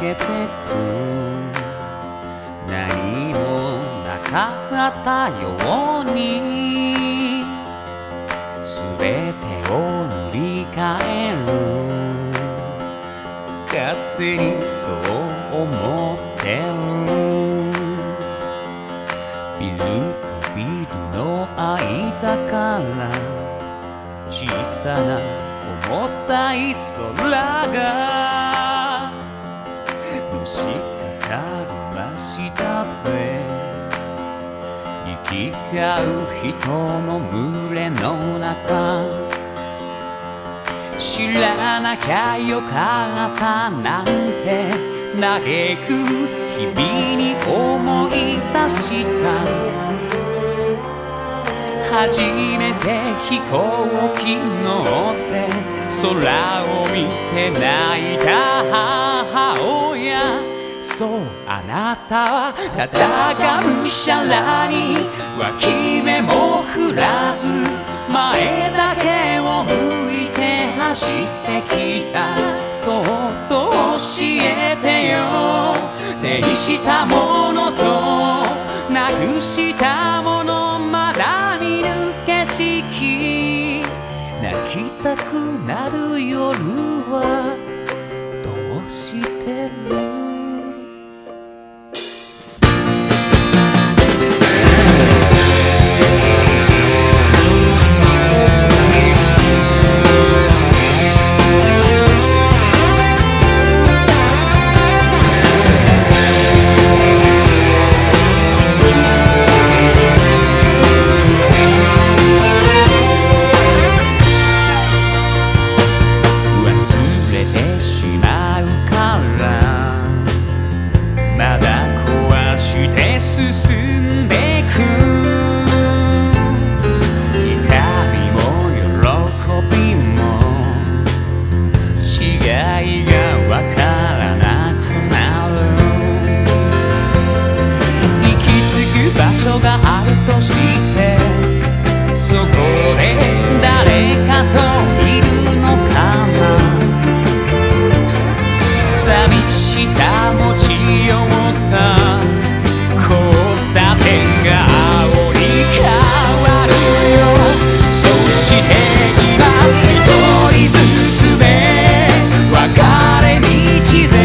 けてく何もなかったように全てを塗り替える。勝手にそう思ってる。ビルとビルの間から小さな重たい空がしかかる真下で行き交う人の群れの中。知らなきゃよかったなんて。嘆く日々に思い出した。初めて飛行機乗って空を見て泣いた母親。そう。あなたはただがむしゃらに脇目も振らず前だけを向いて走ってきた。そっと教えてよ。手にしたものとなくしたものまだ見ぬ景色。泣きたくなる夜はどうしてるあるとしてそこで誰かといるのかな？寂しさ持ち寄った交差点が青に変わるよ。そして今一人ずつで別れ道で